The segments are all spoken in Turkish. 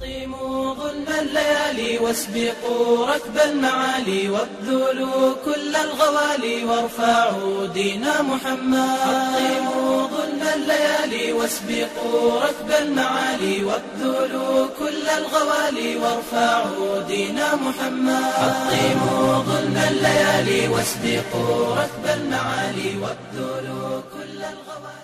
حطموا ظلم الليالي واسبقوا ركب المعالي وابذلوا كل الغوالي وارفعوا دين محمد. حطموا ظلم الليالي واسبقوا ركب المعالي وابذلوا كل الغوالي وارفعوا دين محمد. حطموا ظلم الليالي واسبقوا ركب المعالي وابذلوا كل الغوالي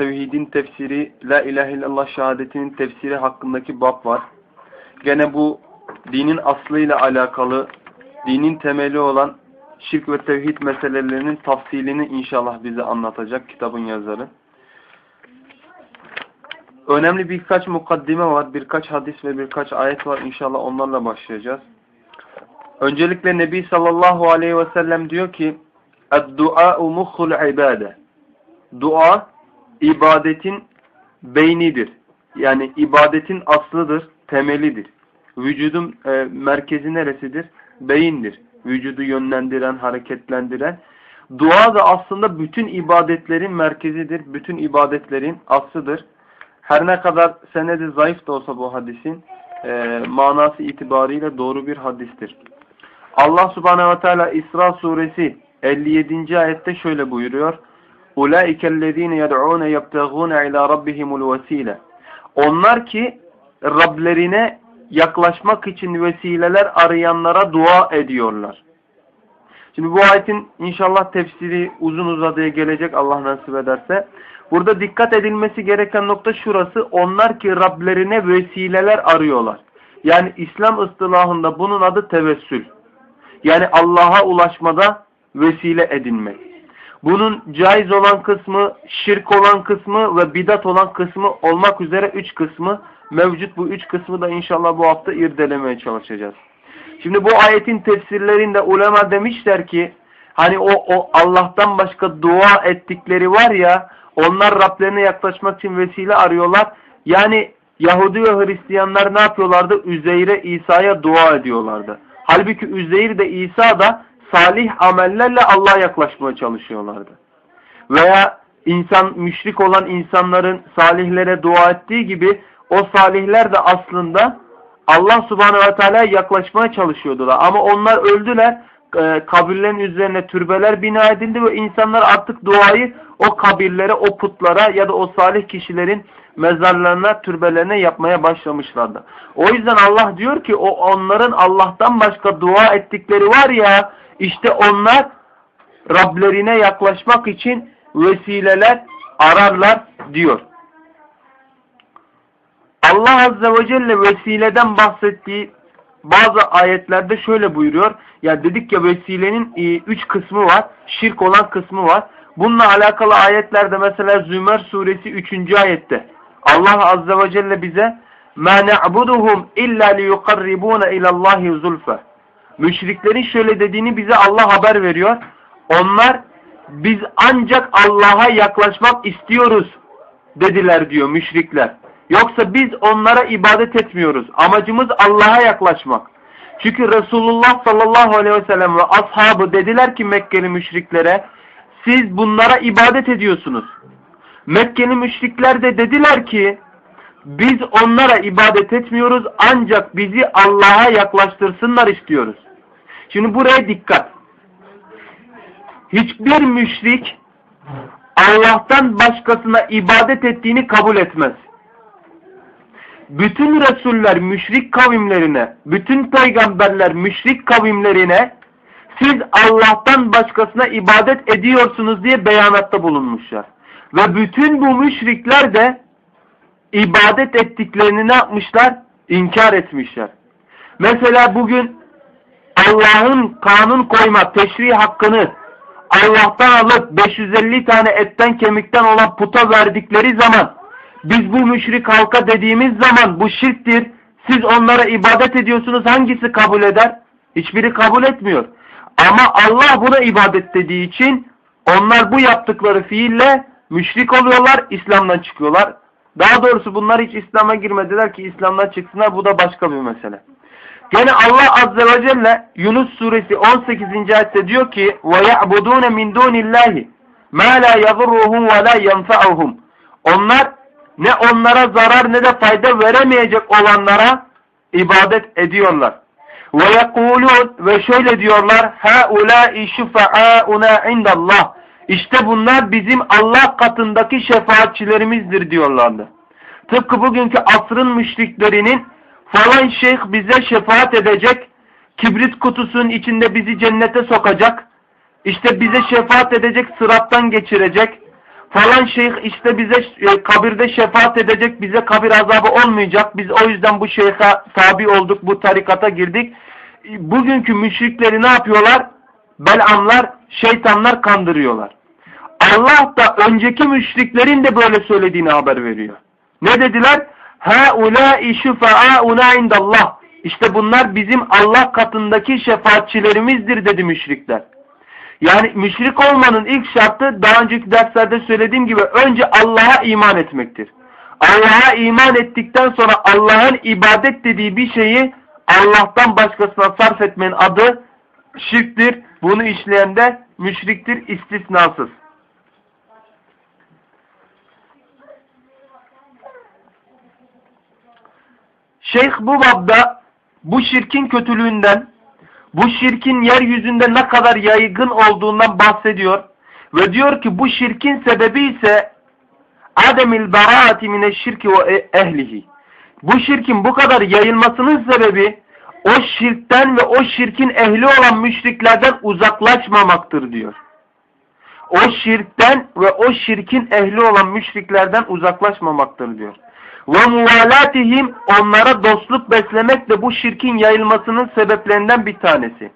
tevhidin tefsiri, la ilahe illallah şehadetinin tefsiri hakkındaki bab var. Gene bu dinin aslıyla alakalı, dinin temeli olan şirk ve tevhid meselelerinin tafsilini inşallah bize anlatacak kitabın yazarı. Önemli birkaç mukaddime var, birkaç hadis ve birkaç ayet var. İnşallah onlarla başlayacağız. Öncelikle Nebi sallallahu aleyhi ve sellem diyor ki Dua muhul ibade. Dua ibadetin beynidir. Yani ibadetin aslıdır, temelidir. Vücudun e, merkezi neresidir? Beyindir. Vücudu yönlendiren, hareketlendiren. Dua da aslında bütün ibadetlerin merkezidir. Bütün ibadetlerin aslıdır. Her ne kadar senedi zayıf da olsa bu hadisin e, manası itibariyle doğru bir hadistir. Allah subhanehu ve teala İsra suresi 57. ayette şöyle buyuruyor. اُولَٰئِكَ الَّذ۪ينَ يَدْعُونَ يَبْتَغُونَ اِلَى رَبِّهِمُ الْوَس۪يلَ Onlar ki Rablerine yaklaşmak için vesileler arayanlara dua ediyorlar. Şimdi bu ayetin inşallah tefsiri uzun uzadıya gelecek Allah nasip ederse. Burada dikkat edilmesi gereken nokta şurası. Onlar ki Rablerine vesileler arıyorlar. Yani İslam ıstılahında bunun adı tevessül. Yani Allah'a ulaşmada vesile edinmek. Bunun caiz olan kısmı, şirk olan kısmı ve bidat olan kısmı olmak üzere üç kısmı mevcut. Bu üç kısmı da inşallah bu hafta irdelemeye çalışacağız. Şimdi bu ayetin tefsirlerinde ulema demişler ki hani o, o Allah'tan başka dua ettikleri var ya onlar Rablerine yaklaşmak için vesile arıyorlar. Yani Yahudi ve Hristiyanlar ne yapıyorlardı? Üzeyre, İsa'ya dua ediyorlardı. Halbuki Üzeyir de İsa da salih amellerle Allah'a yaklaşmaya çalışıyorlardı. Veya insan müşrik olan insanların salihlere dua ettiği gibi o salihler de aslında Allah subhanehu ve teala'ya yaklaşmaya çalışıyordular. Ama onlar öldüler. E, kabirlerin üzerine türbeler bina edildi ve insanlar artık duayı o kabirlere, o putlara ya da o salih kişilerin mezarlarına, türbelerine yapmaya başlamışlardı. O yüzden Allah diyor ki o onların Allah'tan başka dua ettikleri var ya işte onlar Rablerine yaklaşmak için vesileler ararlar diyor. Allah Azze ve Celle vesileden bahsettiği bazı ayetlerde şöyle buyuruyor. Ya dedik ya vesilenin e, üç kısmı var. Şirk olan kısmı var. Bununla alakalı ayetlerde mesela Zümer suresi 3. ayette Allah Azze ve Celle bize مَا نَعْبُدُهُمْ اِلَّا لِيُقَرِّبُونَ اِلَى اللّٰهِ زُلْفَ Müşriklerin şöyle dediğini bize Allah haber veriyor. Onlar biz ancak Allah'a yaklaşmak istiyoruz dediler diyor müşrikler. Yoksa biz onlara ibadet etmiyoruz. Amacımız Allah'a yaklaşmak. Çünkü Resulullah sallallahu aleyhi ve sellem ve ashabı dediler ki Mekkeli müşriklere siz bunlara ibadet ediyorsunuz. Mekkeli müşrikler de dediler ki biz onlara ibadet etmiyoruz ancak bizi Allah'a yaklaştırsınlar istiyoruz. Şimdi buraya dikkat. Hiçbir müşrik Allah'tan başkasına ibadet ettiğini kabul etmez. Bütün Resuller müşrik kavimlerine, bütün peygamberler müşrik kavimlerine siz Allah'tan başkasına ibadet ediyorsunuz diye beyanatta bulunmuşlar. Ve bütün bu müşrikler de ibadet ettiklerini ne yapmışlar? İnkar etmişler. Mesela bugün Allah'ın kanun koyma, teşri hakkını Allah'tan alıp 550 tane etten kemikten olan puta verdikleri zaman biz bu müşrik halka dediğimiz zaman bu şirktir. Siz onlara ibadet ediyorsunuz hangisi kabul eder? Hiçbiri kabul etmiyor. Ama Allah buna ibadet dediği için onlar bu yaptıkları fiille müşrik oluyorlar, İslam'dan çıkıyorlar. Daha doğrusu bunlar hiç İslam'a girmediler ki İslam'dan çıksınlar. Bu da başka bir mesele. Gene Allah Azze ve Celle Yunus suresi 18. ayette diyor ki وَيَعْبُدُونَ مِنْ دُونِ اللّٰهِ مَا لَا يَضُرُّهُمْ وَلَا يَنْفَعُهُمْ Onlar ne onlara zarar ne de fayda veremeyecek olanlara ibadet ediyorlar. وَيَقُولُونَ Ve şöyle diyorlar هَاُولَٰئِ شُفَعَاؤُنَا عِنْدَ اللّٰهِ İşte bunlar bizim Allah katındaki şefaatçilerimizdir diyorlardı. Tıpkı bugünkü asrın müşriklerinin falan şeyh bize şefaat edecek, kibrit kutusunun içinde bizi cennete sokacak, işte bize şefaat edecek, sırattan geçirecek, falan şeyh işte bize e, kabirde şefaat edecek, bize kabir azabı olmayacak, biz o yüzden bu şeyhe tabi olduk, bu tarikata girdik. Bugünkü müşrikleri ne yapıyorlar? Belamlar, şeytanlar kandırıyorlar. Allah da önceki müşriklerin de böyle söylediğini haber veriyor. Ne dediler? هَاُولَٰئِ شُفَعَاُنَا عِنْدَ Allah. İşte bunlar bizim Allah katındaki şefaatçilerimizdir dedi müşrikler. Yani müşrik olmanın ilk şartı daha önceki derslerde söylediğim gibi önce Allah'a iman etmektir. Allah'a iman ettikten sonra Allah'ın ibadet dediği bir şeyi Allah'tan başkasına sarf etmenin adı şirktir. Bunu işleyen de müşriktir istisnasız. Şeyh bu babda bu şirkin kötülüğünden, bu şirkin yeryüzünde ne kadar yaygın olduğundan bahsediyor. Ve diyor ki bu şirkin sebebi ise ademil baraati mineşşirki ve ehlihi. Bu şirkin bu kadar yayılmasının sebebi o şirkten ve o şirkin ehli olan müşriklerden uzaklaşmamaktır diyor. O şirkten ve o şirkin ehli olan müşriklerden uzaklaşmamaktır diyor. Ve muvalatihim onlara dostluk beslemek de bu şirkin yayılmasının sebeplerinden bir tanesi.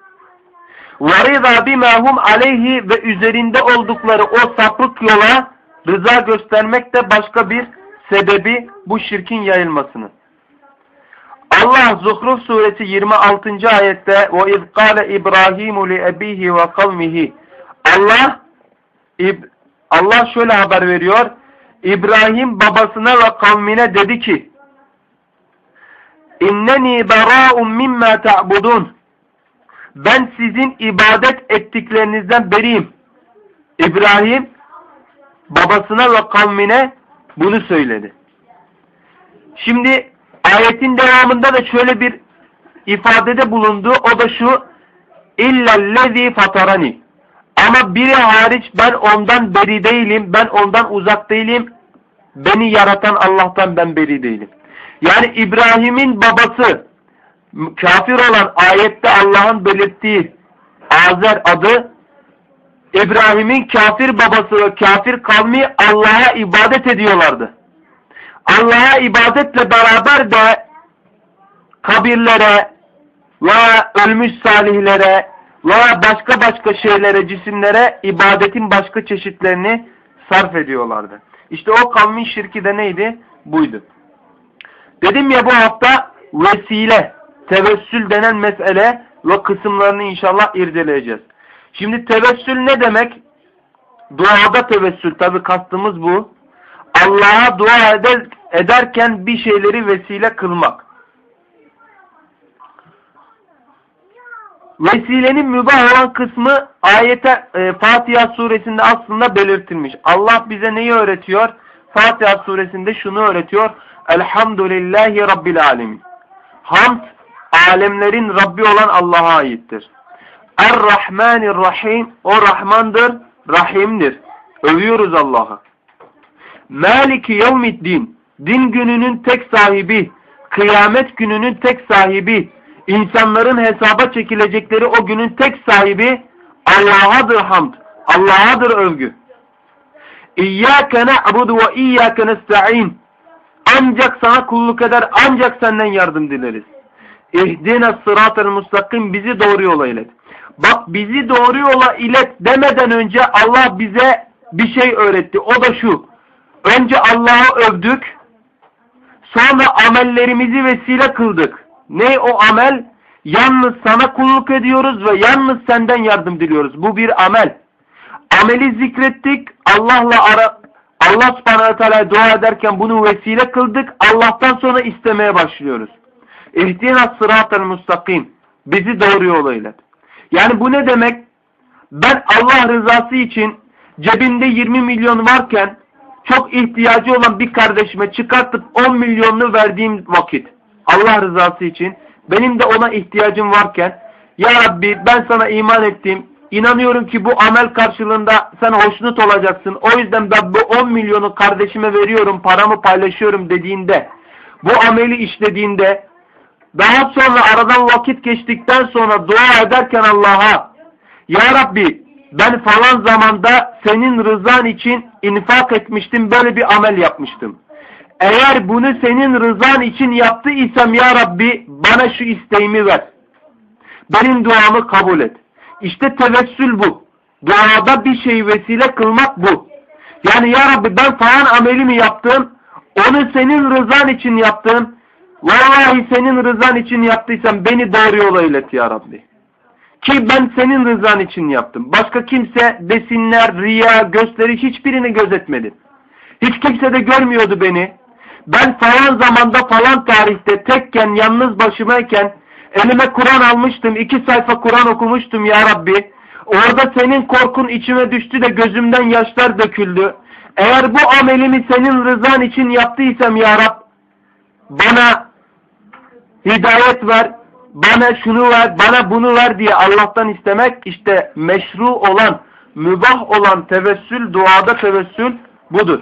Ve rıza bimâhum aleyhi ve üzerinde oldukları o sapık yola rıza göstermek de başka bir sebebi bu şirkin yayılmasının. Allah Zuhruf suresi 26. ayette ve iz İbrahimu li ebihi ve kavmihi Allah Allah şöyle haber veriyor. İbrahim babasına ve kavmine dedi ki İnneni berâ'un mimma ta'budun Ben sizin ibadet ettiklerinizden beriyim. İbrahim babasına ve kavmine bunu söyledi. Şimdi ayetin devamında da şöyle bir ifadede bulundu. O da şu illellezî fatarani ama biri hariç ben ondan beri değilim, ben ondan uzak değilim. Beni yaratan Allah'tan ben beri değilim. Yani İbrahim'in babası kafir olan ayette Allah'ın belirttiği Azer adı İbrahim'in kafir babası ve kafir kavmi Allah'a ibadet ediyorlardı. Allah'a ibadetle beraber de kabirlere ve ölmüş salihlere veya başka başka şeylere, cisimlere ibadetin başka çeşitlerini sarf ediyorlardı. İşte o kavmin şirki de neydi? Buydu. Dedim ya bu hafta vesile, tevessül denen mesele ve kısımlarını inşallah irdeleyeceğiz. Şimdi tevessül ne demek? Duada tevessül tabi kastımız bu. Allah'a dua eder, ederken bir şeyleri vesile kılmak. Vesilenin mübah olan kısmı ayete e, Fatiha suresinde aslında belirtilmiş. Allah bize neyi öğretiyor? Fatiha suresinde şunu öğretiyor. Elhamdülillahi Rabbil alemin. Hamd alemlerin Rabbi olan Allah'a aittir. Er-Rahmanir-Rahim o Rahmandır, Rahim'dir. Övüyoruz Allah'ı. Maliki yevmiddin din gününün tek sahibi, kıyamet gününün tek sahibi, insanların hesaba çekilecekleri o günün tek sahibi Allah'adır hamd. Allah'adır övgü. İyyâke ne'budu ve iyyâke nesta'in. Ancak sana kulluk eder, ancak senden yardım dileriz. İhdine sıratel mustakim bizi doğru yola ilet. Bak bizi doğru yola ilet demeden önce Allah bize bir şey öğretti. O da şu. Önce Allah'ı övdük. Sonra amellerimizi vesile kıldık. Ne o amel? Yalnız sana kulluk ediyoruz ve yalnız senden yardım diliyoruz. Bu bir amel. Ameli zikrettik. Allah'la ara Allah subhanahu teala dua ederken bunu vesile kıldık. Allah'tan sonra istemeye başlıyoruz. İhtina sıratel mustakim. Bizi doğru yola ilet. Yani bu ne demek? Ben Allah rızası için cebinde 20 milyon varken çok ihtiyacı olan bir kardeşime çıkartıp 10 milyonunu verdiğim vakit Allah rızası için benim de ona ihtiyacım varken Ya Rabbi ben sana iman ettim. İnanıyorum ki bu amel karşılığında sen hoşnut olacaksın. O yüzden ben bu 10 milyonu kardeşime veriyorum, paramı paylaşıyorum dediğinde, bu ameli işlediğinde, daha sonra aradan vakit geçtikten sonra dua ederken Allah'a, Ya Rabbi ben falan zamanda senin rızan için infak etmiştim, böyle bir amel yapmıştım. Eğer bunu senin rızan için yaptıysam Ya Rabbi bana şu isteğimi ver. Benim duamı kabul et. İşte tevessül bu. Duada bir şey vesile kılmak bu. Yani Ya Rabbi ben falan amelimi yaptım. Onu senin rızan için yaptım. Vallahi senin rızan için yaptıysam beni doğru yola ilet Ya Rabbi. Ki ben senin rızan için yaptım. Başka kimse desinler, riya, gösteri hiçbirini gözetmedi. Hiç kimse de görmüyordu beni. Ben falan zamanda falan tarihte tekken, yalnız başımayken elime Kur'an almıştım. iki sayfa Kur'an okumuştum ya Rabbi. Orada senin korkun içime düştü de gözümden yaşlar döküldü. Eğer bu amelimi senin rızan için yaptıysam ya Rab bana hidayet ver, bana şunu ver, bana bunu ver diye Allah'tan istemek işte meşru olan, mübah olan tevessül, duada tevessül budur.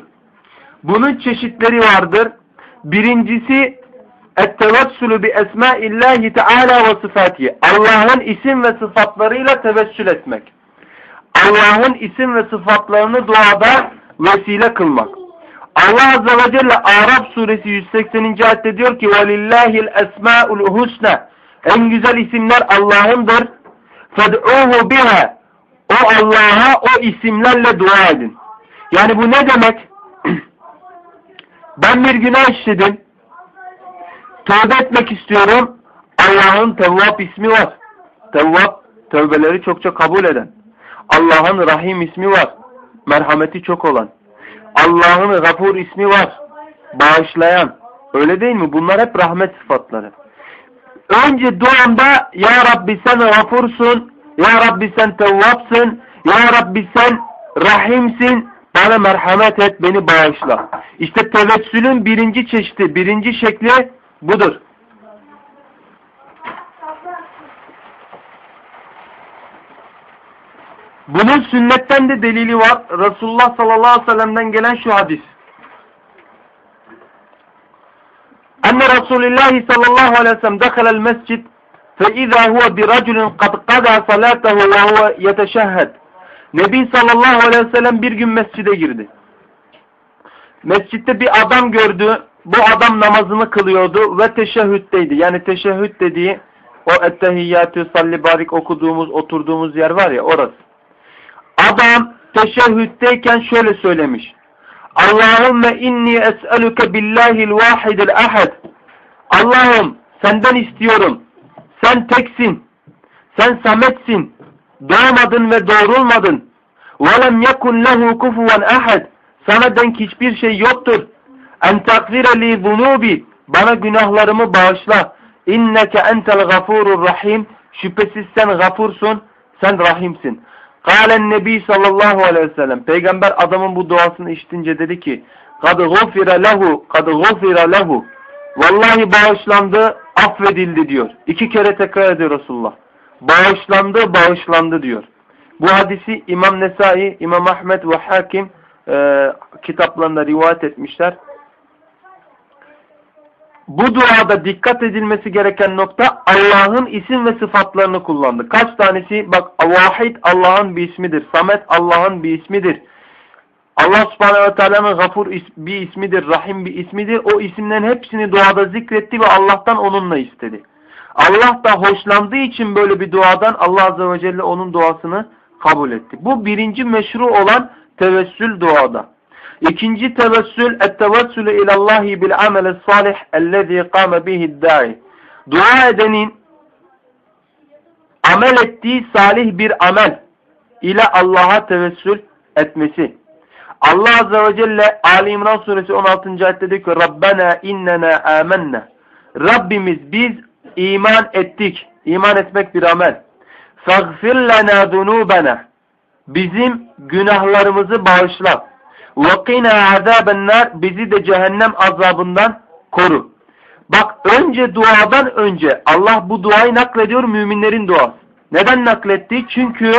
Bunun çeşitleri vardır. Birincisi ettevessülü bi esmaillahi teala ve sıfatihi. Allah'ın isim ve sıfatlarıyla tevessül etmek. Allah'ın isim ve sıfatlarını duada vesile kılmak. Allah Azze ve Celle Arap suresi 180. ayette diyor ki وَلِلَّهِ الْاَسْمَاءُ الْهُسْنَى En güzel isimler Allah'ındır. فَدْعُوهُ biha O Allah'a o isimlerle dua edin. Yani bu ne demek? Ben bir günah işledim. Tövbe etmek istiyorum. Allah'ın Tevvab ismi var. Tevvab tövbeleri çokça kabul eden. Allah'ın Rahim ismi var. Merhameti çok olan. Allah'ın Gafur ismi var. Bağışlayan. Öyle değil mi? Bunlar hep rahmet sıfatları. Önce duamda Ya Rabbi sen gafursun. Ya Rabbi sen tevvapsın. Ya Rabbi sen rahimsin. Bana merhamet et, beni bağışla. İşte tevessülün birinci çeşidi, birinci şekli budur. Bunun sünnetten de delili var. Resulullah sallallahu aleyhi ve sellem'den gelen şu hadis. Enne Resulullah sallallahu aleyhi ve sellem dekhal el mescid fe izâ huve bi raculun kad qada salatahu ve huve yeteşehhed. Nebi sallallahu aleyhi ve sellem bir gün mescide girdi. Mescitte bir adam gördü. Bu adam namazını kılıyordu ve teşehhütteydi. Yani teşehhüt dediği o ettehiyyatü salli barik okuduğumuz, oturduğumuz yer var ya orası. Adam teşehhütteyken şöyle söylemiş. Allahümme inni es'eluke billahil vahidil ahad. Allah'ım senden istiyorum. Sen teksin. Sen sametsin Doğmadın ve doğrulmadın. وَلَمْ يَكُنْ لَهُ كُفُوًا ahad. Sana denk hiçbir şey yoktur. En takfire li zunubi. Bana günahlarımı bağışla. İnneke entel gafurur rahim. Şüphesiz sen gafursun. Sen rahimsin. Kalen Nebi sallallahu aleyhi ve sellem. Peygamber adamın bu duasını işitince dedi ki kad gufire lehu kad gufire lehu Vallahi bağışlandı, affedildi diyor. İki kere tekrar ediyor Resulullah. Bağışlandı, bağışlandı diyor. Bu hadisi İmam Nesai, İmam Ahmet ve Hakim e, kitaplarında rivayet etmişler. Bu duada dikkat edilmesi gereken nokta Allah'ın isim ve sıfatlarını kullandı. Kaç tanesi? Bak Vahid Allah'ın bir ismidir. Samet Allah'ın bir ismidir. Allah subhanehu ve teala'nın gafur bir ismidir. Rahim bir ismidir. O isimlerin hepsini duada zikretti ve Allah'tan onunla istedi. Allah da hoşlandığı için böyle bir duadan Allah Azze ve Celle onun duasını kabul etti. Bu birinci meşru olan tevessül duada. İkinci tevessül ettevessülü ilallahi bil amel salih ellezî kâme bihi. Dua edenin amel ettiği salih bir amel ile Allah'a tevessül etmesi. Allah Azze ve Celle Ali İmran suresi 16. ayette diyor ki Rabbena innena amennâ. Rabbimiz biz iman ettik. İman etmek bir amel. Fagfir lana zunubana. Bizim günahlarımızı bağışla. Qina azabennar. Bizi de cehennem azabından koru. Bak önce duadan önce Allah bu duayı naklediyor müminlerin duası. Neden nakletti? Çünkü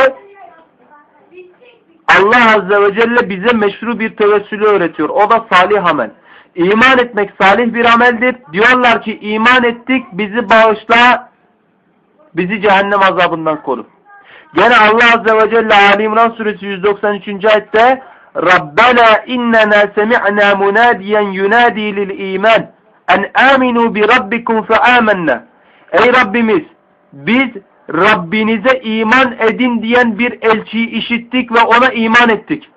Allah Azze ve Celle bize meşru bir tevessülü öğretiyor. O da salih amel. İman etmek salih bir ameldir. Diyorlar ki iman ettik bizi bağışla bizi cehennem azabından koru. Gene Allah Azze ve Celle Ali İmran suresi 193. ayette Rabbena innena semi'na munadiyen yunadi lil iman en aminu bi rabbikum fe amennâ. Ey Rabbimiz biz Rabbinize iman edin diyen bir elçiyi işittik ve ona iman ettik.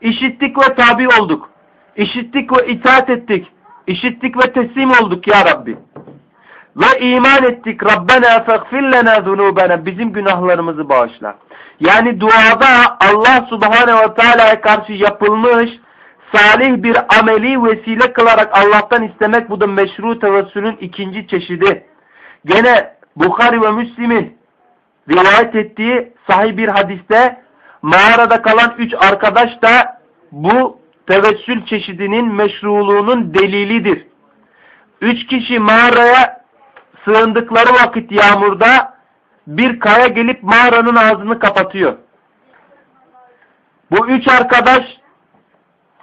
İşittik ve tabi olduk. İşittik ve itaat ettik. İşittik ve teslim olduk ya Rabbi. Ve iman ettik. Rabbena fagfir lena zunubena. Bizim günahlarımızı bağışla. Yani duada Allah subhanehu ve teala'ya karşı yapılmış salih bir ameli vesile kılarak Allah'tan istemek bu da meşru tevessülün ikinci çeşidi. Gene Bukhari ve Müslim'in rivayet ettiği sahih bir hadiste mağarada kalan üç arkadaş da bu tevessül çeşidinin meşruluğunun delilidir. Üç kişi mağaraya sığındıkları vakit yağmurda bir kaya gelip mağaranın ağzını kapatıyor. Bu üç arkadaş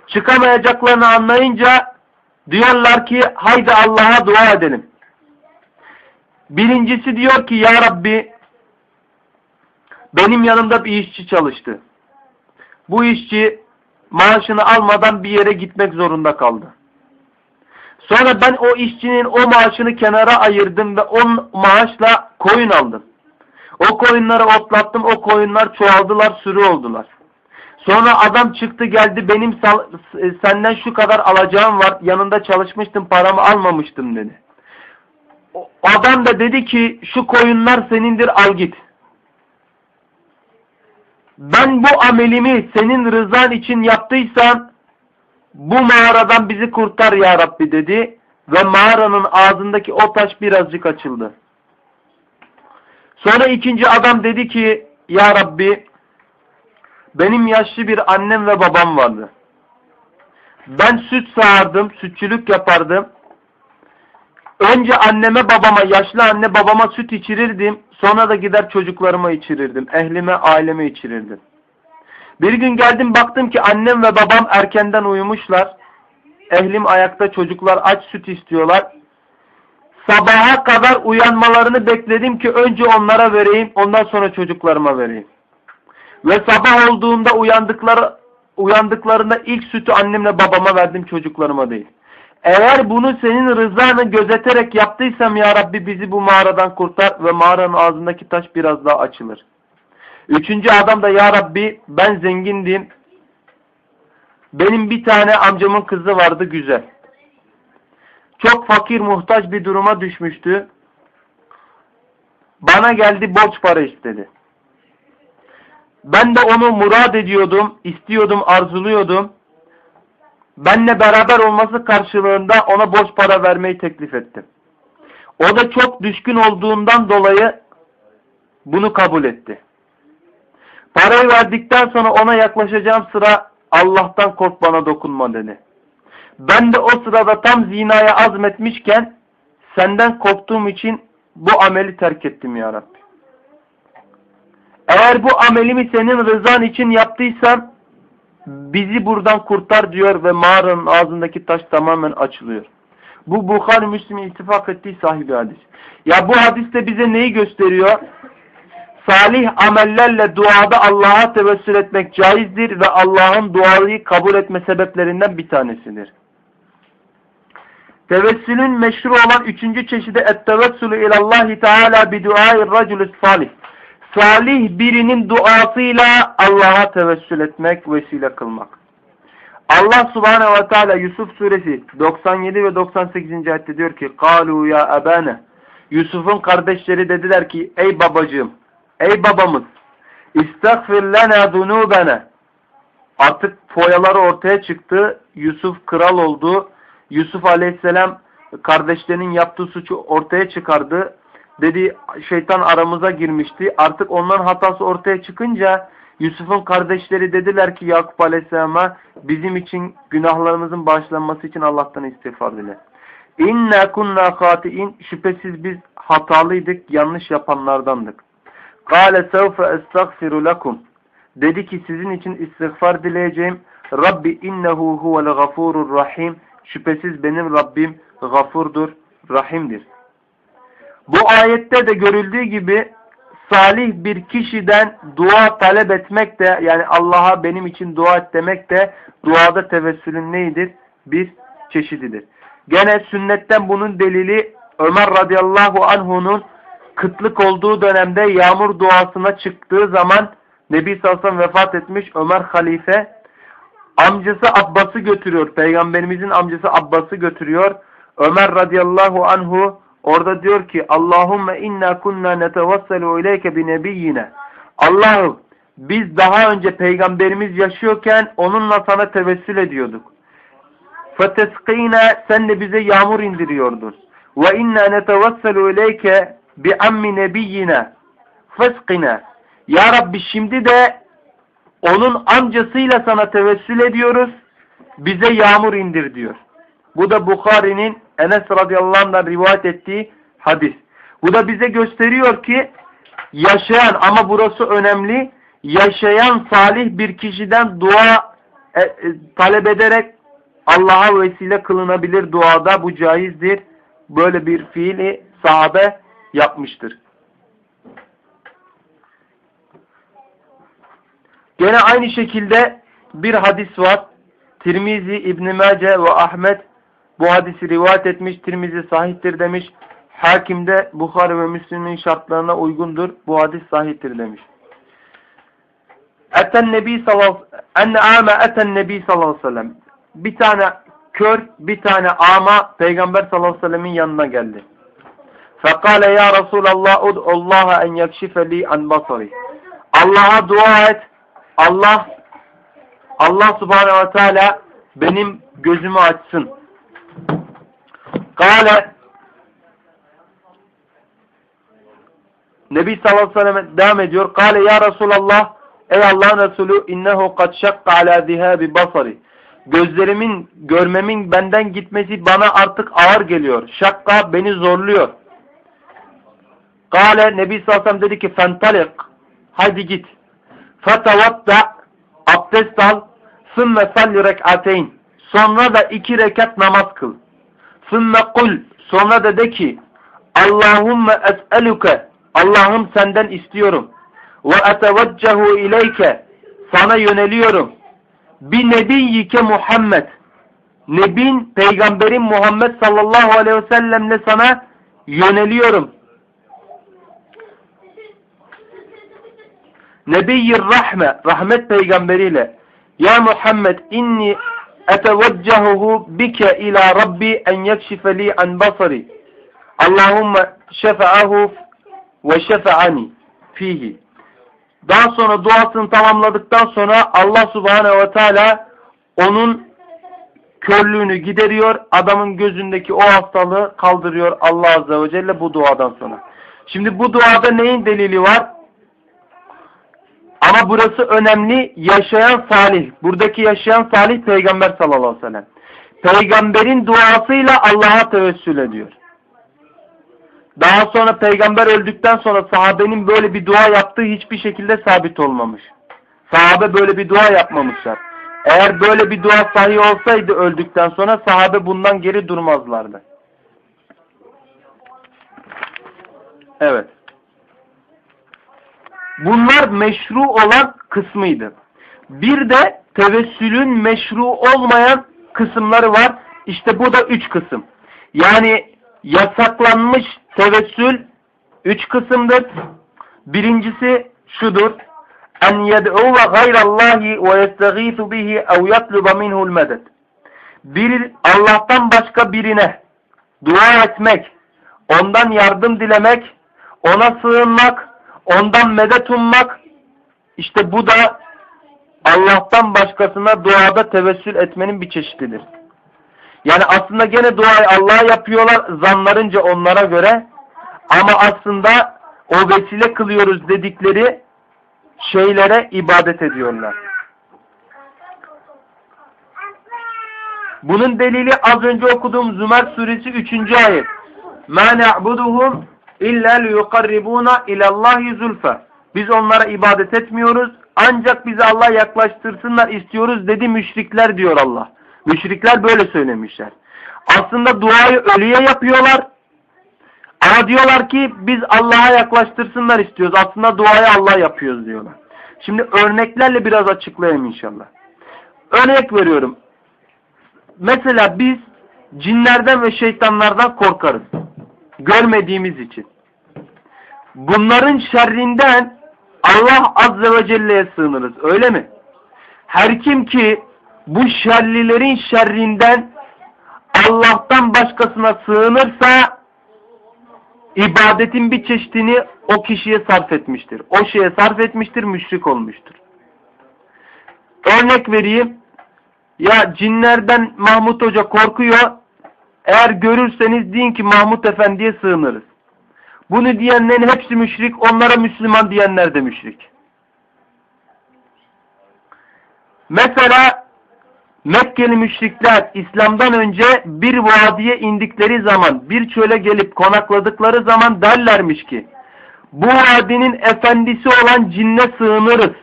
çıkamayacaklarını anlayınca diyorlar ki haydi Allah'a dua edelim. Birincisi diyor ki ya Rabbi benim yanımda bir işçi çalıştı. Bu işçi maaşını almadan bir yere gitmek zorunda kaldı. Sonra ben o işçinin o maaşını kenara ayırdım ve o maaşla koyun aldım. O koyunları otlattım. O koyunlar çoğaldılar, sürü oldular. Sonra adam çıktı geldi benim senden şu kadar alacağım var. Yanında çalışmıştım paramı almamıştım dedi. Adam da dedi ki şu koyunlar senindir al git. Ben bu amelimi senin rızan için yaptıysam bu mağaradan bizi kurtar ya Rabbi dedi. Ve mağaranın ağzındaki o taş birazcık açıldı. Sonra ikinci adam dedi ki ya Rabbi benim yaşlı bir annem ve babam vardı. Ben süt sağardım, sütçülük yapardım. Önce anneme babama, yaşlı anne babama süt içirirdim. Sonra da gider çocuklarıma içirirdim. Ehlime, aileme içirirdim. Bir gün geldim baktım ki annem ve babam erkenden uyumuşlar. Ehlim ayakta çocuklar aç süt istiyorlar. Sabaha kadar uyanmalarını bekledim ki önce onlara vereyim ondan sonra çocuklarıma vereyim. Ve sabah olduğunda uyandıkları uyandıklarında ilk sütü annemle babama verdim çocuklarıma değil. Eğer bunu senin rızanı gözeterek yaptıysam ya Rabbi bizi bu mağaradan kurtar ve mağaranın ağzındaki taş biraz daha açılır. Üçüncü adam da ya Rabbi ben zengindim. Benim bir tane amcamın kızı vardı güzel. Çok fakir muhtaç bir duruma düşmüştü. Bana geldi borç para istedi. Ben de onu murad ediyordum, istiyordum, arzuluyordum benle beraber olması karşılığında ona borç para vermeyi teklif ettim. O da çok düşkün olduğundan dolayı bunu kabul etti. Parayı verdikten sonra ona yaklaşacağım sıra Allah'tan kork bana dokunma dedi. Ben de o sırada tam zinaya azmetmişken senden korktuğum için bu ameli terk ettim ya Rabbi. Eğer bu amelimi senin rızan için yaptıysam bizi buradan kurtar diyor ve mağaranın ağzındaki taş tamamen açılıyor. Bu Bukhari Müslim'in ittifak ettiği sahibi hadis. Ya bu hadiste bize neyi gösteriyor? Salih amellerle duada Allah'a tevessül etmek caizdir ve Allah'ın duayı kabul etme sebeplerinden bir tanesidir. Tevessülün meşru olan üçüncü çeşidi et-tevessülü ilallahi teala bi duayir raculus salih Salih birinin duasıyla Allah'a tevessül etmek, vesile kılmak. Allah subhanehu ve teala Yusuf suresi 97 ve 98. ayette diyor ki قَالُوا ya ebane Yusuf'un kardeşleri dediler ki ey babacığım, ey babamız İstagfir lena zunubena Artık foyaları ortaya çıktı. Yusuf kral oldu. Yusuf aleyhisselam kardeşlerinin yaptığı suçu ortaya çıkardı. Dedi şeytan aramıza girmişti. Artık onların hatası ortaya çıkınca Yusuf'un kardeşleri dediler ki Yakup aleyhisselama bizim için günahlarımızın bağışlanması için Allah'tan istiğfar dile. İnna kunna hatiin şüphesiz biz hatalıydık, yanlış yapanlardandık. Kale sevfe estagfiru lekum. Dedi ki sizin için istiğfar dileyeceğim. Rabbi innehu huvel gafurur rahim. Şüphesiz benim Rabbim gafurdur, rahimdir. Bu ayette de görüldüğü gibi salih bir kişiden dua talep etmek de yani Allah'a benim için dua et demek de duada tevessülün neyidir? Bir çeşididir. Gene sünnetten bunun delili Ömer radıyallahu anhu'nun kıtlık olduğu dönemde yağmur duasına çıktığı zaman Nebi Salsan vefat etmiş Ömer halife amcası Abbas'ı götürüyor. Peygamberimizin amcası Abbas'ı götürüyor. Ömer radıyallahu anhu orada diyor ki Allahümme inna kunna netevasselu ileyke bi nebiyyine Allah'ım biz daha önce peygamberimiz yaşıyorken onunla sana tevessül ediyorduk. Feteskine sen de bize yağmur indiriyordun. Ve inna netevasselu ileyke bi ammi nebiyyine feskine Ya Rabbi şimdi de onun amcasıyla sana tevessül ediyoruz. Bize yağmur indir diyor. Bu da Bukhari'nin Enes radıyallahu anh'dan rivayet ettiği hadis. Bu da bize gösteriyor ki yaşayan ama burası önemli yaşayan salih bir kişiden dua e, e, talep ederek Allah'a vesile kılınabilir duada bu caizdir. Böyle bir fiili sahabe yapmıştır. Gene aynı şekilde bir hadis var. Tirmizi, İbn Mace ve Ahmet bu hadisi rivayet etmiş. Tirmizi sahiptir demiş. Hakim de Bukhari ve Müslim'in şartlarına uygundur. Bu hadis sahiptir demiş. Eten Nebi sallallahu enne ama eten Nebi sallallahu aleyhi ve sellem. Bir tane kör, bir tane ama Peygamber sallallahu aleyhi ve sellemin yanına geldi. Fekale ya Resulallah ud'ullaha en yakşife li an basari. Allah'a dua et. Allah Allah subhanehu ve teala benim gözümü açsın. Kale Nebi sallallahu aleyhi ve sellem devam ediyor. Kale ya Resulallah ey Allah'ın Resulü innehu kad şakka ala zihabi basari. Gözlerimin görmemin benden gitmesi bana artık ağır geliyor. Şakka beni zorluyor. Kale Nebi sallallahu aleyhi ve sellem dedi ki fentalik haydi git. Fetavatta abdest al. Sümme salli rek'ateyn. Sonra da iki rekat namaz kıl. Sümme kul. Sonra da de ki Allahümme es'eluke. Allah'ım senden istiyorum. Ve eteveccehu ileyke. Sana yöneliyorum. Bi nebiyyike Muhammed. Nebin, peygamberin Muhammed sallallahu aleyhi ve sellemle sana yöneliyorum. Nebiyyir rahme, rahmet peygamberiyle. Ya Muhammed inni eteveccehuhu bike ila Rabbi en yekşife li an basari. Allahümme şefa'ahu ve şefa'ani fihi. Daha sonra duasını tamamladıktan sonra Allah subhanehu ve teala onun körlüğünü gideriyor. Adamın gözündeki o hastalığı kaldırıyor Allah azze ve celle bu duadan sonra. Şimdi bu duada neyin delili var? Ama burası önemli. Yaşayan salih. Buradaki yaşayan salih peygamber sallallahu aleyhi ve sellem. Peygamberin duasıyla Allah'a tevessül ediyor. Daha sonra peygamber öldükten sonra sahabenin böyle bir dua yaptığı hiçbir şekilde sabit olmamış. Sahabe böyle bir dua yapmamışlar. Eğer böyle bir dua sahih olsaydı öldükten sonra sahabe bundan geri durmazlardı. Evet. Bunlar meşru olan kısmıydı. Bir de tevessülün meşru olmayan kısımları var. İşte bu da üç kısım. Yani yasaklanmış tevessül üç kısımdır. Birincisi şudur. En yed'uve gayrallahi ve yestagîthu bihi ev yatluba minhu'l medet. Bir Allah'tan başka birine dua etmek, ondan yardım dilemek, ona sığınmak, ondan medet ummak işte bu da Allah'tan başkasına duada tevessül etmenin bir çeşididir. Yani aslında gene duayı Allah'a yapıyorlar zanlarınca onlara göre ama aslında o vesile kılıyoruz dedikleri şeylere ibadet ediyorlar. Bunun delili az önce okuduğum Zümer suresi 3. ayet. مَا نَعْبُدُهُمْ İlla liyukarribuna ilallahi zülfe. Biz onlara ibadet etmiyoruz. Ancak bizi Allah yaklaştırsınlar istiyoruz dedi müşrikler diyor Allah. Müşrikler böyle söylemişler. Aslında duayı ölüye yapıyorlar. Ama diyorlar ki biz Allah'a yaklaştırsınlar istiyoruz. Aslında duayı Allah yapıyoruz diyorlar. Şimdi örneklerle biraz açıklayayım inşallah. Örnek veriyorum. Mesela biz cinlerden ve şeytanlardan korkarız. Görmediğimiz için. Bunların şerrinden Allah Azze ve Celle'ye sığınırız. Öyle mi? Her kim ki bu şerlilerin şerrinden Allah'tan başkasına sığınırsa ibadetin bir çeşidini o kişiye sarf etmiştir. O şeye sarf etmiştir, müşrik olmuştur. Örnek vereyim. Ya cinlerden Mahmut Hoca korkuyor. Eğer görürseniz deyin ki Mahmut Efendi'ye sığınırız. Bunu diyenlerin hepsi müşrik, onlara Müslüman diyenler de müşrik. Mesela Mekkeli müşrikler İslam'dan önce bir vadiye indikleri zaman, bir çöle gelip konakladıkları zaman derlermiş ki, bu vadinin efendisi olan cinne sığınırız.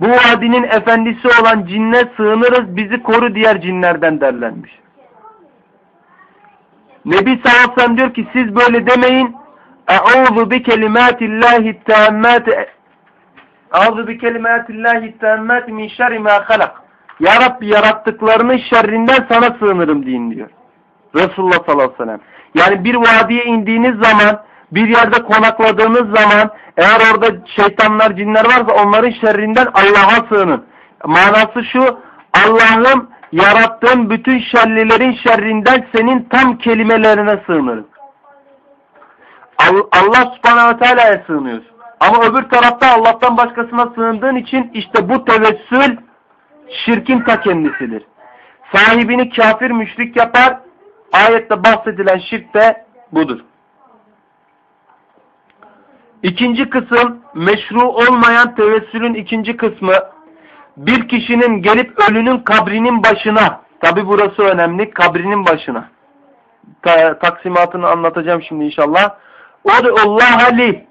Bu vadinin efendisi olan cinne sığınırız, bizi koru diğer cinlerden derlermiş. Nebi sallallahu diyor ki siz böyle demeyin. Eûzu bi kelimâtillâhi tâmmâti Eûzu bi kelimâtillâhi tâmmâti min şerri mâ halak. Ya Rabbi yarattıklarının şerrinden sana sığınırım deyin diyor. Resulullah sallallahu aleyhi ve sellem. Yani bir vadiye indiğiniz zaman, bir yerde konakladığınız zaman eğer orada şeytanlar, cinler varsa onların şerrinden Allah'a sığının. Manası şu, Allah'ım yarattığın bütün şerlilerin şerrinden senin tam kelimelerine sığınırım. Allah subhanahu teala'ya sığınıyoruz. Ama öbür tarafta Allah'tan başkasına sığındığın için işte bu tevessül şirkin ta kendisidir. Sahibini kafir müşrik yapar. Ayette bahsedilen şirk de budur. İkinci kısım meşru olmayan tevessülün ikinci kısmı bir kişinin gelip ölünün kabrinin başına tabi burası önemli kabrinin başına Ta, taksimatını anlatacağım şimdi inşallah. Allah Ali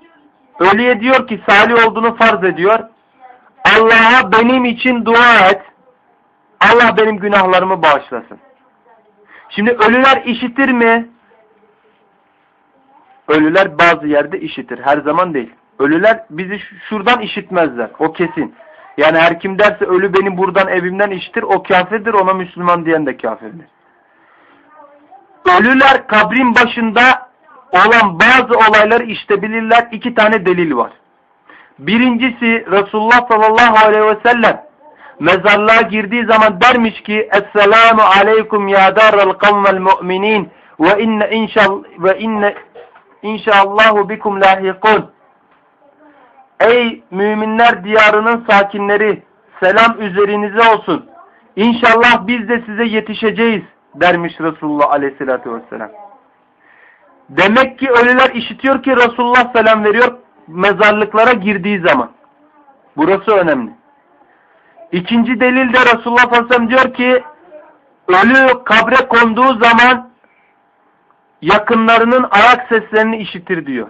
ölüye diyor ki salih olduğunu farz ediyor. Allah'a benim için dua et. Allah benim günahlarımı bağışlasın. Şimdi ölüler işitir mi? Ölüler bazı yerde işitir. Her zaman değil. Ölüler bizi şuradan işitmezler. O kesin. Yani her kim derse ölü beni buradan evimden işitir o kafirdir. Ona Müslüman diyen de kafirdir. Ölüler kabrin başında olan bazı olayları işitebilirler. İki tane delil var. Birincisi Resulullah sallallahu aleyhi ve sellem mezarlığa girdiği zaman dermiş ki Esselamu aleykum ya daral kavmel mu'minin ve inne inşallah ve inne inşallahu bikum lahikun Ey müminler diyarının sakinleri selam üzerinize olsun. İnşallah biz de size yetişeceğiz dermiş Resulullah aleyhissalatü vesselam. Demek ki ölüler işitiyor ki Resulullah selam veriyor mezarlıklara girdiği zaman. Burası önemli. İkinci delil de Resulullah sallallahu diyor ki ölü kabre konduğu zaman yakınlarının ayak seslerini işitir diyor.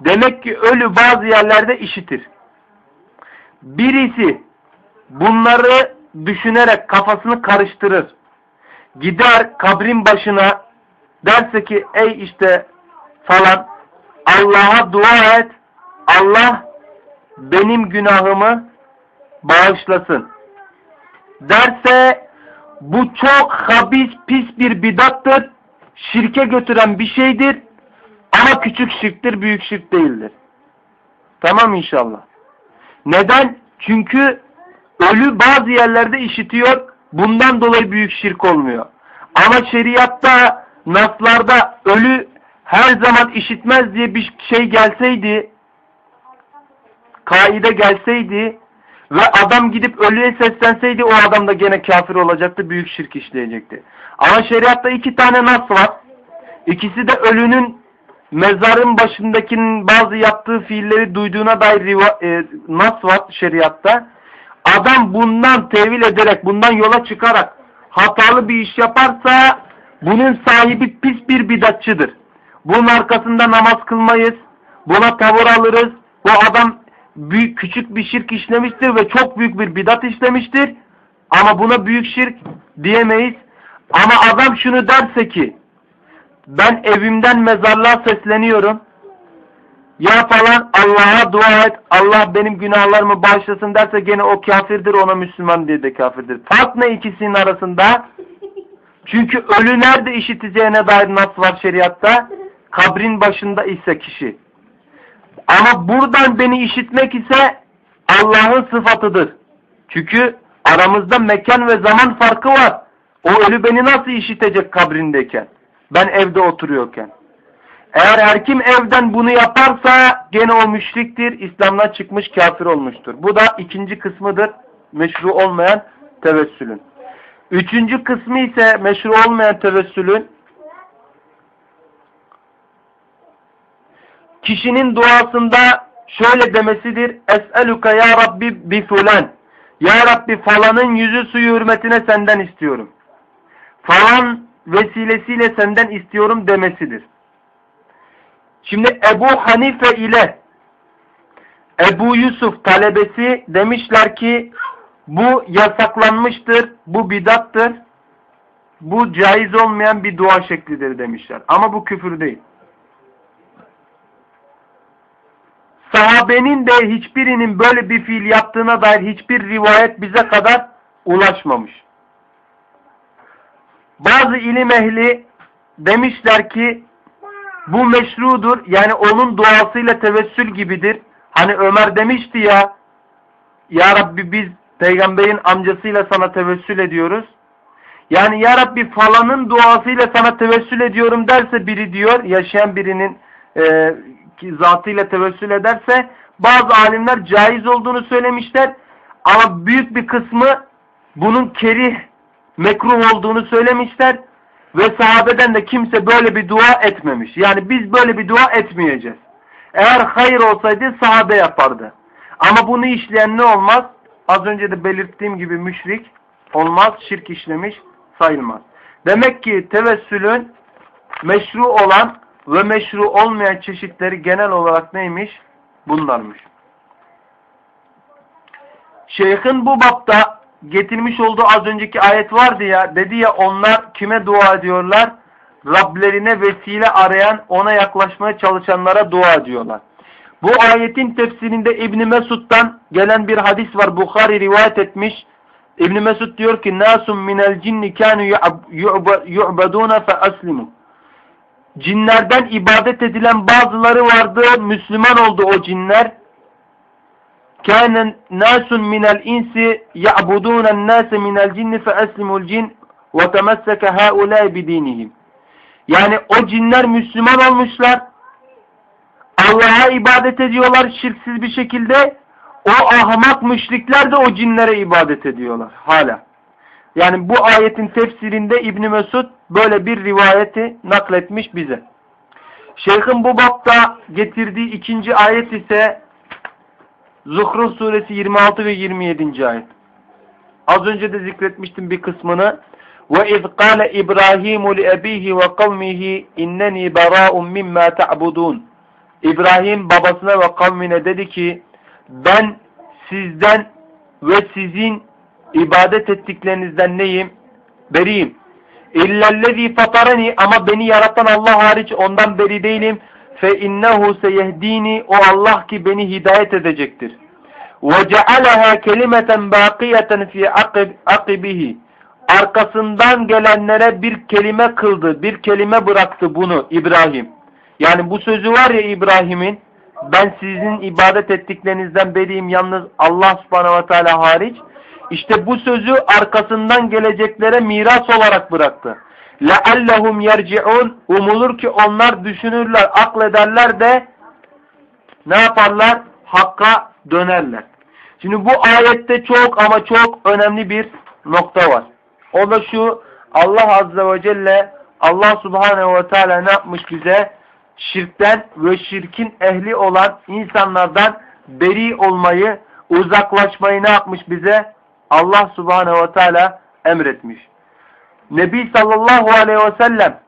Demek ki ölü bazı yerlerde işitir. Birisi bunları düşünerek kafasını karıştırır. Gider kabrin başına derse ki ey işte falan Allah'a dua et. Allah benim günahımı bağışlasın. Derse bu çok habis, pis bir bidattır. Şirke götüren bir şeydir. Ama küçük şirktir, büyük şirk değildir. Tamam inşallah. Neden? Çünkü ölü bazı yerlerde işitiyor. Bundan dolayı büyük şirk olmuyor. Ama şeriatta, naslarda ölü her zaman işitmez diye bir şey gelseydi, kaide gelseydi ve adam gidip ölüye seslenseydi o adam da gene kafir olacaktı, büyük şirk işleyecekti. Ama şeriatta iki tane nas var. İkisi de ölünün mezarın başındakinin bazı yaptığı fiilleri duyduğuna dair e, nas var şeriatta. Adam bundan tevil ederek, bundan yola çıkarak hatalı bir iş yaparsa bunun sahibi pis bir bidatçıdır. Bunun arkasında namaz kılmayız. Buna tavır alırız. Bu adam büyük küçük bir şirk işlemiştir ve çok büyük bir bidat işlemiştir. Ama buna büyük şirk diyemeyiz. Ama adam şunu derse ki ben evimden mezarlığa sesleniyorum. Ya falan Allah'a dua et. Allah benim günahlarımı bağışlasın derse gene o kafirdir ona Müslüman diye de kafirdir. Fark ne ikisinin arasında? Çünkü ölü nerede işiteceğine dair nas var şeriatta? Kabrin başında ise kişi. Ama buradan beni işitmek ise Allah'ın sıfatıdır. Çünkü aramızda mekan ve zaman farkı var. O ölü beni nasıl işitecek kabrindeyken? Ben evde oturuyorken. Eğer her kim evden bunu yaparsa gene o müşriktir, İslam'dan çıkmış kafir olmuştur. Bu da ikinci kısmıdır meşru olmayan tevessülün. Üçüncü kısmı ise meşru olmayan tevessülün kişinin duasında şöyle demesidir. Es'eluka ya Rabbi bi fulan. Ya Rabbi falanın yüzü suyu hürmetine senden istiyorum. Falan vesilesiyle senden istiyorum demesidir. Şimdi Ebu Hanife ile Ebu Yusuf talebesi demişler ki bu yasaklanmıştır, bu bidattır, bu caiz olmayan bir dua şeklidir demişler. Ama bu küfür değil. Sahabenin de hiçbirinin böyle bir fiil yaptığına dair hiçbir rivayet bize kadar ulaşmamış. Bazı ilim ehli demişler ki bu meşrudur. Yani onun duasıyla tevessül gibidir. Hani Ömer demişti ya Ya Rabbi biz peygamberin amcasıyla sana tevessül ediyoruz. Yani Ya Rabbi falanın duasıyla sana tevessül ediyorum derse biri diyor, yaşayan birinin e, zatıyla tevessül ederse bazı alimler caiz olduğunu söylemişler. Ama büyük bir kısmı bunun kerih, mekruh olduğunu söylemişler. Ve sahabeden de kimse böyle bir dua etmemiş. Yani biz böyle bir dua etmeyeceğiz. Eğer hayır olsaydı sahabe yapardı. Ama bunu işleyen ne olmaz? Az önce de belirttiğim gibi müşrik olmaz, şirk işlemiş sayılmaz. Demek ki tevessülün meşru olan ve meşru olmayan çeşitleri genel olarak neymiş? Bunlarmış. Şeyhin bu bapta getirmiş olduğu az önceki ayet vardı ya, dedi ya onlar kime dua ediyorlar? Rablerine vesile arayan, ona yaklaşmaya çalışanlara dua ediyorlar. Bu ayetin tefsirinde İbn Mesud'dan gelen bir hadis var. Bukhari rivayet etmiş. İbn Mesud diyor ki: "Nasun minel cinni kanu yu'baduna fa aslimu." Cinlerden ibadet edilen bazıları vardı. Müslüman oldu o cinler. Minel insi ya'budûnen nâse minel cinni fe eslimul cin ve temesseke hâulâi bidînihim. Yani o cinler Müslüman olmuşlar. Allah'a ibadet ediyorlar şirksiz bir şekilde. O ahmak müşrikler de o cinlere ibadet ediyorlar hala. Yani bu ayetin tefsirinde İbn Mesud böyle bir rivayeti nakletmiş bize. Şeyh'in bu bapta getirdiği ikinci ayet ise Zuhruf suresi 26 ve 27. ayet. Az önce de zikretmiştim bir kısmını. Ve iz kâle İbrahimu li ebihi ve kavmihi inneni berâ'un mimma ta'budun. İbrahim babasına ve kavmine dedi ki ben sizden ve sizin ibadet ettiklerinizden neyim? Beriyim. İllellezî fatarani ama beni yaratan Allah hariç ondan beri değilim. Fe innehu seyehdini o Allah ki beni hidayet edecektir. Ve cealaha kelimeten baqiyeten fi akibihi. arkasından gelenlere bir kelime kıldı, bir kelime bıraktı bunu İbrahim. Yani bu sözü var ya İbrahim'in, ben sizin ibadet ettiklerinizden beriyim yalnız Allah subhanahu ve teala hariç. İşte bu sözü arkasından geleceklere miras olarak bıraktı. لَعَلَّهُمْ يَرْجِعُونَ Umulur ki onlar düşünürler, aklederler de ne yaparlar? Hakka dönerler. Şimdi bu ayette çok ama çok önemli bir nokta var. O da şu Allah Azze ve Celle Allah Subhanehu ve Teala ne yapmış bize? Şirkten ve şirkin ehli olan insanlardan beri olmayı, uzaklaşmayı ne yapmış bize? Allah Subhanehu ve Teala emretmiş. Nebi sallallahu aleyhi ve sellem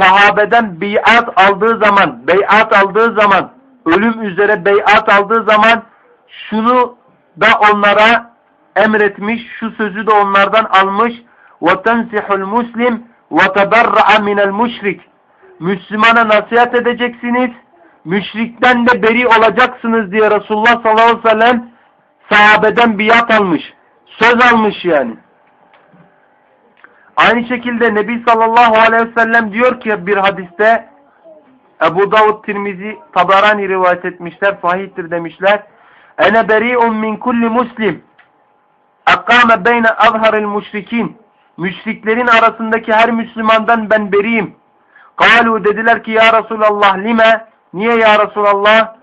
sahabeden biat aldığı zaman, beyat aldığı zaman, ölüm üzere beyat aldığı zaman şunu da onlara emretmiş, şu sözü de onlardan almış. وَتَنْسِحُ الْمُسْلِمْ وَتَبَرَّعَ مِنَ الْمُشْرِكِ Müslümana nasihat edeceksiniz, müşrikten de beri olacaksınız diye Resulullah sallallahu aleyhi ve sellem sahabeden biat almış. Söz almış yani. Aynı şekilde Nebi sallallahu aleyhi ve sellem diyor ki bir hadiste Ebu Davud Tirmizi Tabarani rivayet etmişler. Sahihtir demişler. Ene beri'un min kulli muslim akame beyne azharil müşrikin müşriklerin arasındaki her Müslümandan ben beriyim. Kalu dediler ki ya Resulallah lime niye ya Resulallah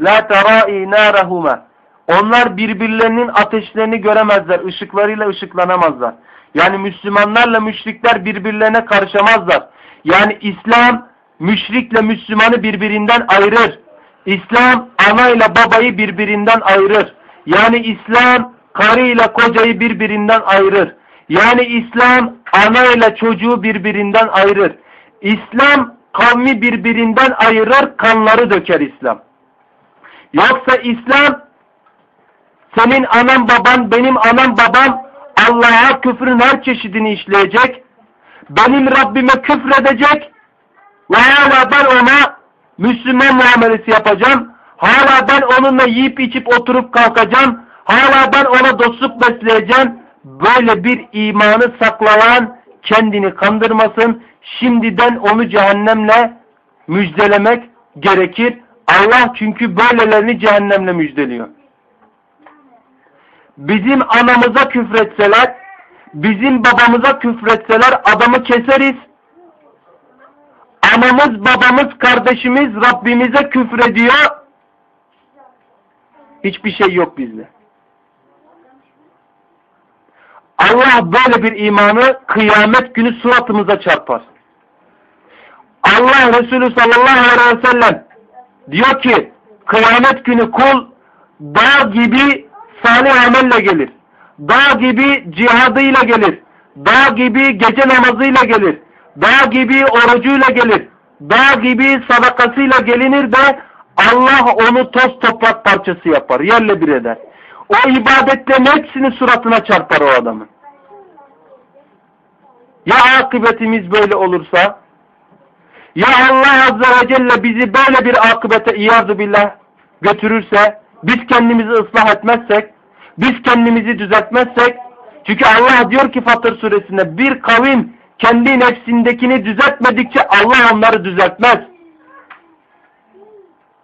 la terai narahuma onlar birbirlerinin ateşlerini göremezler. ışıklarıyla ışıklanamazlar. Yani Müslümanlarla müşrikler birbirlerine karışamazlar. Yani İslam müşrikle Müslümanı birbirinden ayırır. İslam ana ile babayı birbirinden ayırır. Yani İslam karı ile kocayı birbirinden ayırır. Yani İslam ana ile çocuğu birbirinden ayırır. İslam kavmi birbirinden ayırır, kanları döker İslam. Yoksa İslam senin anan baban, benim anam babam Allah'a küfrün her çeşidini işleyecek. Benim Rabbime küfredecek. Ve hala ben ona Müslüman muamelesi yapacağım. Hala ben onunla yiyip içip oturup kalkacağım. Hala ben ona dostluk besleyeceğim. Böyle bir imanı saklayan kendini kandırmasın. Şimdiden onu cehennemle müjdelemek gerekir. Allah çünkü böylelerini cehennemle müjdeliyor. Bizim anamıza küfretseler, bizim babamıza küfretseler adamı keseriz. Anamız, babamız, kardeşimiz Rabbimize küfrediyor. Hiçbir şey yok bizde. Allah böyle bir imanı kıyamet günü suratımıza çarpar. Allah Resulü sallallahu aleyhi ve sellem diyor ki kıyamet günü kul dağ gibi salih amelle gelir. Dağ gibi cihadıyla gelir. Dağ gibi gece namazıyla gelir. Dağ gibi orucuyla gelir. Dağ gibi sadakasıyla gelinir de Allah onu toz toprak parçası yapar. Yerle bir eder. O ibadetlerin hepsini suratına çarpar o adamın. Ya akıbetimiz böyle olursa ya Allah Azze ve Celle bizi böyle bir akıbete iyadu billah götürürse biz kendimizi ıslah etmezsek biz kendimizi düzeltmezsek çünkü Allah diyor ki Fatır suresinde bir kavim kendi nefsindekini düzeltmedikçe Allah onları düzeltmez.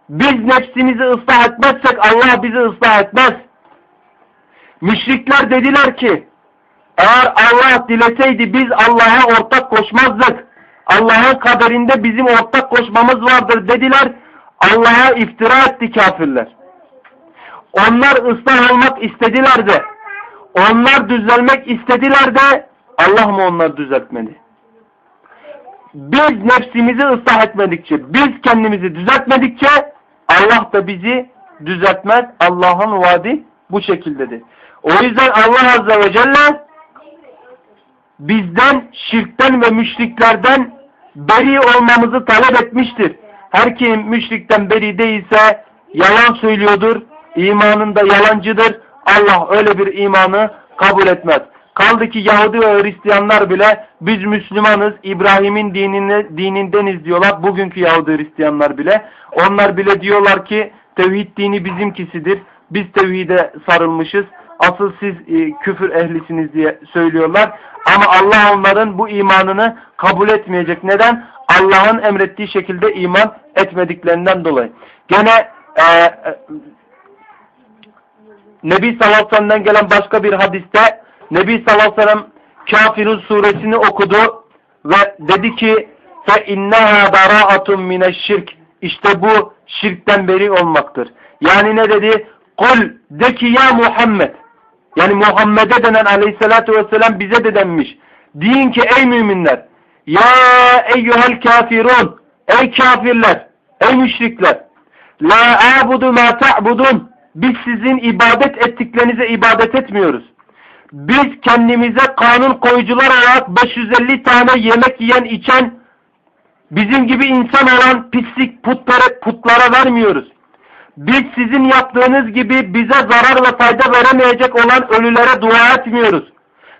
Biz nefsimizi ıslah etmezsek Allah bizi ıslah etmez. Müşrikler dediler ki eğer Allah dileseydi biz Allah'a ortak koşmazdık. Allah'ın kaderinde bizim ortak koşmamız vardır dediler. Allah'a iftira etti kafirler. Onlar ıslah olmak istediler de. Onlar düzelmek istediler de Allah mı onları düzeltmedi? Biz nefsimizi ıslah etmedikçe, biz kendimizi düzeltmedikçe Allah da bizi düzeltmez. Allah'ın vaadi bu şekildedir. O yüzden Allah Azze ve Celle bizden şirkten ve müşriklerden beri olmamızı talep etmiştir. Her kim müşrikten beri değilse yalan söylüyordur, imanında yalancıdır. Allah öyle bir imanı kabul etmez. Kaldı ki Yahudi ve Hristiyanlar bile biz Müslümanız, İbrahim'in dinine, dinindeniz diyorlar. Bugünkü Yahudi Hristiyanlar bile. Onlar bile diyorlar ki tevhid dini bizimkisidir. Biz tevhide sarılmışız. asıl siz e, küfür ehlisiniz diye söylüyorlar. Ama Allah onların bu imanını kabul etmeyecek. Neden? Allah'ın emrettiği şekilde iman etmediklerinden dolayı. Gene e, e, Nebi sallallahu aleyhi ve sellem'den gelen başka bir hadiste Nebi sallallahu aleyhi ve sellem Kafirun suresini okudu ve dedi ki fe inneha bara'atun mineşşirk işte bu şirkten beri olmaktır. Yani ne dedi? Kul de ki ya Muhammed yani Muhammed'e denen aleyhissalatü vesselam bize de denmiş. Deyin ki ey müminler ya eyyuhel kafirun ey kafirler ey müşrikler la a'budu ma ta'budun biz sizin ibadet ettiklerinize ibadet etmiyoruz. Biz kendimize kanun koyucular olarak 550 tane yemek yiyen içen bizim gibi insan olan pislik putlara, putlara vermiyoruz. Biz sizin yaptığınız gibi bize zarar ve fayda veremeyecek olan ölülere dua etmiyoruz.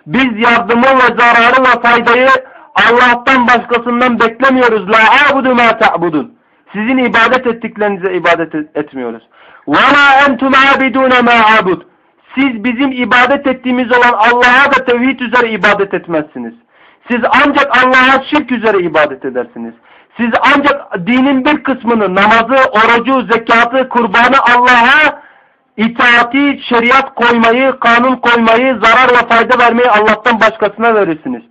Biz yardımı ve zararı ve faydayı Allah'tan başkasından beklemiyoruz. La a'budu ma ta'budun. Sizin ibadet ettiklerinize ibadet etmiyoruz. La entum abidun ma abud. Siz bizim ibadet ettiğimiz olan Allah'a da tevhid üzere ibadet etmezsiniz. Siz ancak Allah'a şirk üzere ibadet edersiniz. Siz ancak dinin bir kısmını, namazı, orucu, zekatı, kurbanı Allah'a itaati, şeriat koymayı, kanun koymayı, zarar ve fayda vermeyi Allah'tan başkasına verirsiniz.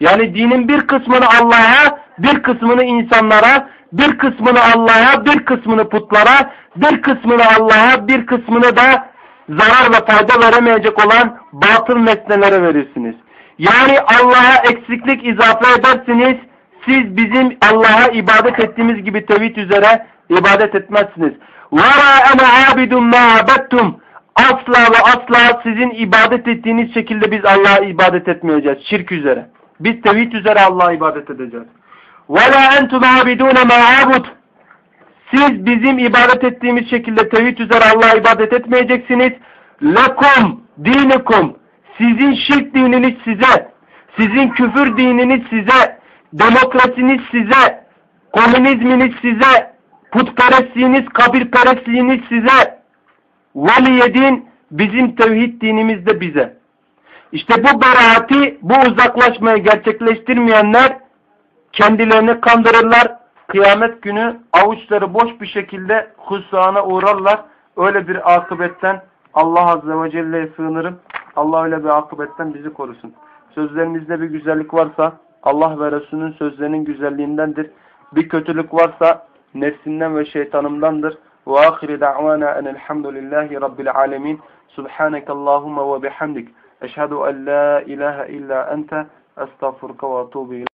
Yani dinin bir kısmını Allah'a, bir kısmını insanlara, bir kısmını Allah'a, bir kısmını putlara, bir kısmını Allah'a, bir kısmını da zarar ve fayda veremeyecek olan batıl nesnelere verirsiniz. Yani Allah'a eksiklik izafe edersiniz. Siz bizim Allah'a ibadet ettiğimiz gibi tevhid üzere ibadet etmezsiniz. وَرَا اَنَا عَابِدٌ مَا عَبَدْتُمْ Asla ve asla sizin ibadet ettiğiniz şekilde biz Allah'a ibadet etmeyeceğiz. Şirk üzere. Biz tevhid üzere Allah'a ibadet edeceğiz. Ve la entum abidune ma. Siz bizim ibadet ettiğimiz şekilde tevhid üzere Allah'a ibadet etmeyeceksiniz. Lekum dinikum. Sizin şirk dininiz size. Sizin küfür dininiz size. Demokrasiniz size. Komünizminiz size. Putperestliğiniz, kabirperestliğiniz size. Veliyedin bizim tevhid dinimiz de bize. İşte bu beraati, bu uzaklaşmayı gerçekleştirmeyenler kendilerini kandırırlar. Kıyamet günü avuçları boş bir şekilde husrana uğrarlar. Öyle bir akıbetten Allah Azze ve Celle'ye sığınırım. Allah öyle bir akıbetten bizi korusun. Sözlerimizde bir güzellik varsa Allah ve Resulünün sözlerinin güzelliğindendir. Bir kötülük varsa nefsinden ve şeytanımdandır. Ve ahiri da'vana enelhamdülillahi rabbil alemin. Subhaneke Allahumma ve bihamdik. Eşhedü en la ilahe illa ente estağfurka ve atubu